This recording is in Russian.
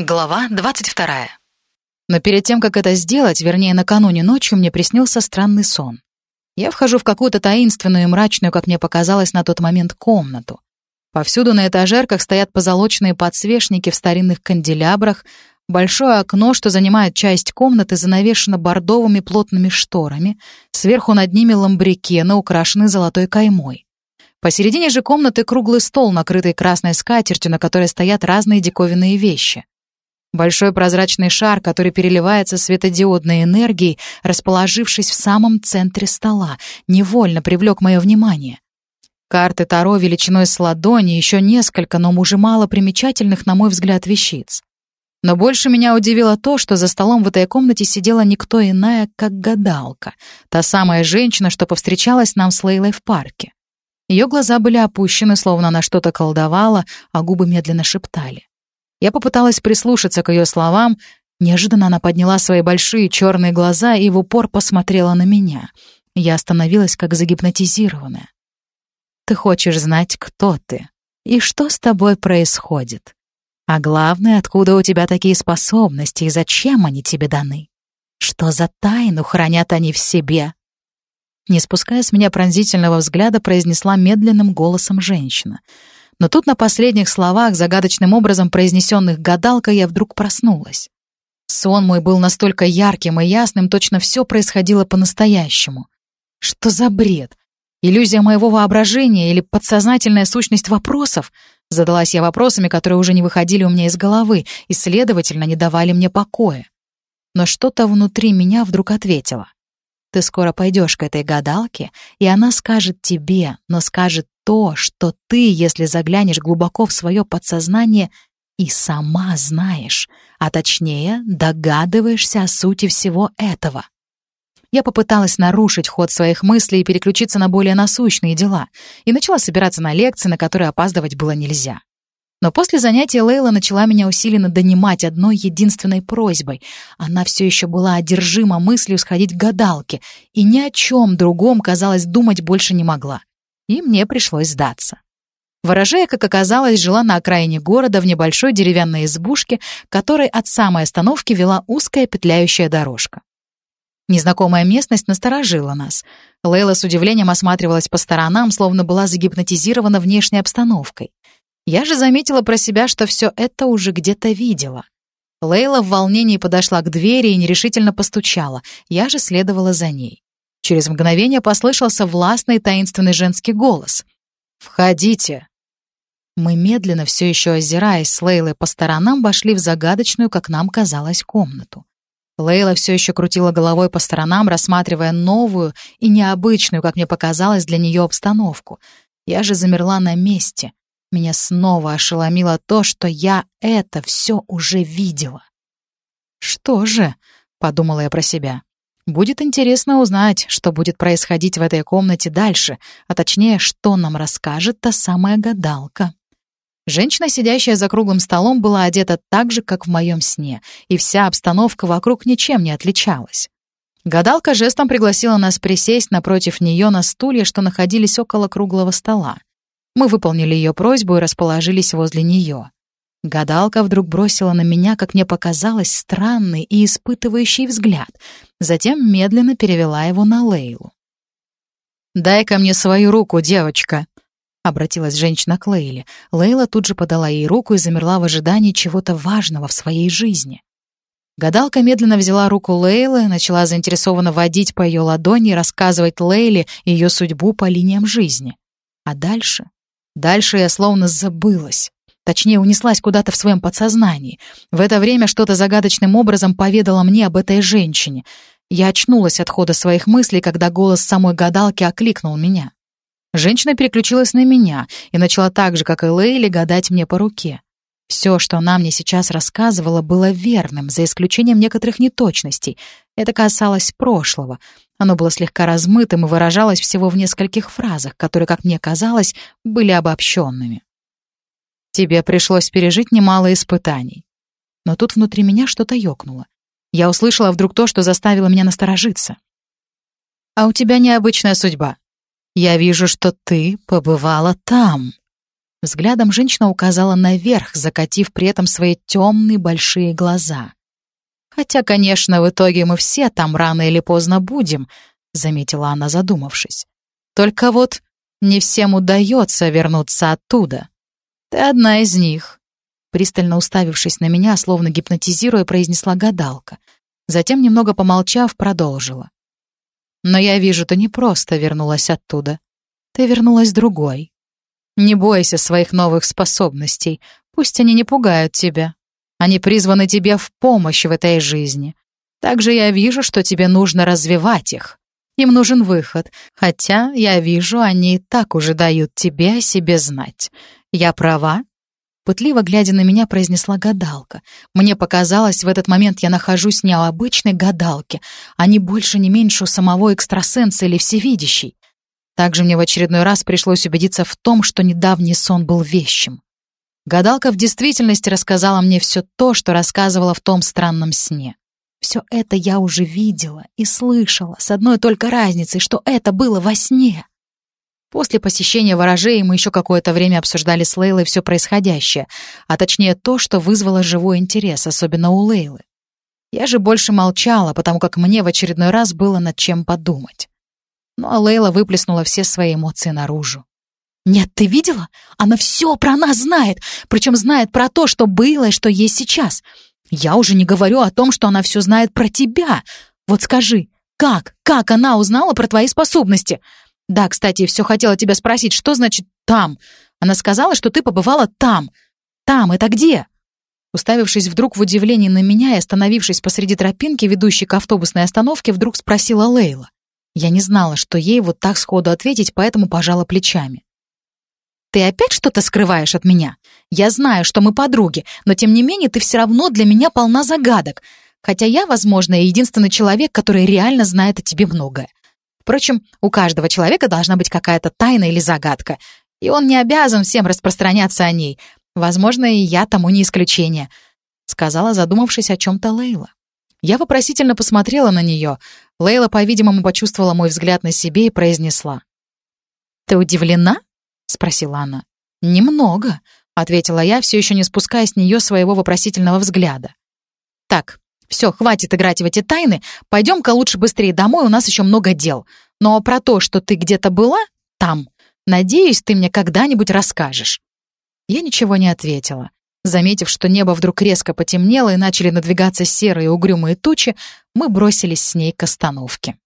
Глава 22. Но перед тем, как это сделать, вернее, накануне ночью, мне приснился странный сон. Я вхожу в какую-то таинственную и мрачную, как мне показалось на тот момент, комнату. Повсюду на этажерках стоят позолоченные подсвечники в старинных канделябрах, большое окно, что занимает часть комнаты, занавешено бордовыми плотными шторами, сверху над ними ламбрикены, украшены золотой каймой. Посередине же комнаты круглый стол, накрытый красной скатертью, на которой стоят разные диковинные вещи. Большой прозрачный шар, который переливается светодиодной энергией, расположившись в самом центре стола, невольно привлек мое внимание. Карты Таро величиной с ладони, еще несколько, но уже мало примечательных, на мой взгляд, вещиц. Но больше меня удивило то, что за столом в этой комнате сидела никто иная, как гадалка, та самая женщина, что повстречалась нам с Лейлой в парке. Ее глаза были опущены, словно она что-то колдовала, а губы медленно шептали. Я попыталась прислушаться к ее словам. Неожиданно она подняла свои большие черные глаза и в упор посмотрела на меня. Я остановилась, как загипнотизированная. «Ты хочешь знать, кто ты и что с тобой происходит. А главное, откуда у тебя такие способности и зачем они тебе даны? Что за тайну хранят они в себе?» Не спуская с меня пронзительного взгляда, произнесла медленным голосом женщина — но тут на последних словах, загадочным образом произнесенных гадалкой, я вдруг проснулась. Сон мой был настолько ярким и ясным, точно все происходило по-настоящему. Что за бред? Иллюзия моего воображения или подсознательная сущность вопросов? Задалась я вопросами, которые уже не выходили у меня из головы и, следовательно, не давали мне покоя. Но что-то внутри меня вдруг ответило. Ты скоро пойдешь к этой гадалке, и она скажет тебе, но скажет то, что ты, если заглянешь глубоко в свое подсознание, и сама знаешь, а точнее догадываешься о сути всего этого. Я попыталась нарушить ход своих мыслей и переключиться на более насущные дела, и начала собираться на лекции, на которые опаздывать было нельзя. Но после занятия Лейла начала меня усиленно донимать одной единственной просьбой. Она все еще была одержима мыслью сходить к гадалке, и ни о чем другом, казалось, думать больше не могла и мне пришлось сдаться. Ворожея, как оказалось, жила на окраине города в небольшой деревянной избушке, которой от самой остановки вела узкая петляющая дорожка. Незнакомая местность насторожила нас. Лейла с удивлением осматривалась по сторонам, словно была загипнотизирована внешней обстановкой. Я же заметила про себя, что все это уже где-то видела. Лейла в волнении подошла к двери и нерешительно постучала. Я же следовала за ней. Через мгновение послышался властный таинственный женский голос. «Входите!» Мы медленно, все еще озираясь с Лейлой по сторонам, вошли в загадочную, как нам казалось, комнату. Лейла все еще крутила головой по сторонам, рассматривая новую и необычную, как мне показалось, для нее обстановку. Я же замерла на месте. Меня снова ошеломило то, что я это все уже видела. «Что же?» — подумала я про себя. Будет интересно узнать, что будет происходить в этой комнате дальше, а точнее, что нам расскажет та самая гадалка. Женщина, сидящая за круглым столом, была одета так же, как в моем сне, и вся обстановка вокруг ничем не отличалась. Гадалка жестом пригласила нас присесть напротив нее на стулья, что находились около круглого стола. Мы выполнили ее просьбу и расположились возле нее. Гадалка вдруг бросила на меня, как мне показалось, странный и испытывающий взгляд, затем медленно перевела его на Лейлу. «Дай-ка мне свою руку, девочка», — обратилась женщина к Лейле. Лейла тут же подала ей руку и замерла в ожидании чего-то важного в своей жизни. Гадалка медленно взяла руку Лейлы, начала заинтересованно водить по ее ладони и рассказывать Лейле ее судьбу по линиям жизни. А дальше? Дальше я словно забылась. Точнее, унеслась куда-то в своем подсознании. В это время что-то загадочным образом поведало мне об этой женщине. Я очнулась от хода своих мыслей, когда голос самой гадалки окликнул меня. Женщина переключилась на меня и начала так же, как и Лейли, гадать мне по руке. Все, что она мне сейчас рассказывала, было верным, за исключением некоторых неточностей. Это касалось прошлого. Оно было слегка размытым и выражалось всего в нескольких фразах, которые, как мне казалось, были обобщенными. Тебе пришлось пережить немало испытаний. Но тут внутри меня что-то ёкнуло. Я услышала вдруг то, что заставило меня насторожиться. А у тебя необычная судьба. Я вижу, что ты побывала там. Взглядом женщина указала наверх, закатив при этом свои темные большие глаза. «Хотя, конечно, в итоге мы все там рано или поздно будем», — заметила она, задумавшись. «Только вот не всем удается вернуться оттуда. Ты одна из них». Пристально уставившись на меня, словно гипнотизируя, произнесла гадалка. Затем, немного помолчав, продолжила. «Но я вижу, ты не просто вернулась оттуда. Ты вернулась другой. Не бойся своих новых способностей, пусть они не пугают тебя. Они призваны тебе в помощь в этой жизни. Также я вижу, что тебе нужно развивать их. Им нужен выход, хотя, я вижу, они и так уже дают тебе о себе знать. Я права?» Пытливо глядя на меня, произнесла гадалка. Мне показалось, в этот момент я нахожусь не у обычной гадалки, а не больше, не меньше у самого экстрасенса или всевидящей. Также мне в очередной раз пришлось убедиться в том, что недавний сон был вещим. Гадалка в действительности рассказала мне все то, что рассказывала в том странном сне. Все это я уже видела и слышала, с одной только разницей, что это было во сне. После посещения ворожей мы еще какое-то время обсуждали с Лейлой все происходящее, а точнее то, что вызвало живой интерес, особенно у Лейлы. Я же больше молчала, потому как мне в очередной раз было над чем подумать. Ну а Лейла выплеснула все свои эмоции наружу. «Нет, ты видела? Она все про нас знает, причем знает про то, что было и что есть сейчас. Я уже не говорю о том, что она все знает про тебя. Вот скажи, как, как она узнала про твои способности? Да, кстати, все хотела тебя спросить, что значит «там»? Она сказала, что ты побывала там. Там, это где?» Уставившись вдруг в удивлении на меня и остановившись посреди тропинки, ведущей к автобусной остановке, вдруг спросила Лейла. Я не знала, что ей вот так сходу ответить, поэтому пожала плечами. «Ты опять что-то скрываешь от меня? Я знаю, что мы подруги, но тем не менее ты все равно для меня полна загадок. Хотя я, возможно, единственный человек, который реально знает о тебе многое. Впрочем, у каждого человека должна быть какая-то тайна или загадка, и он не обязан всем распространяться о ней. Возможно, и я тому не исключение», — сказала, задумавшись о чем-то Лейла. Я вопросительно посмотрела на нее. Лейла, по-видимому, почувствовала мой взгляд на себе и произнесла. «Ты удивлена?» — спросила она. «Немного», — ответила я, все еще не спуская с нее своего вопросительного взгляда. «Так, все, хватит играть в эти тайны. Пойдем-ка лучше быстрее домой, у нас еще много дел. Но про то, что ты где-то была, там, надеюсь, ты мне когда-нибудь расскажешь». Я ничего не ответила. Заметив, что небо вдруг резко потемнело и начали надвигаться серые угрюмые тучи, мы бросились с ней к остановке.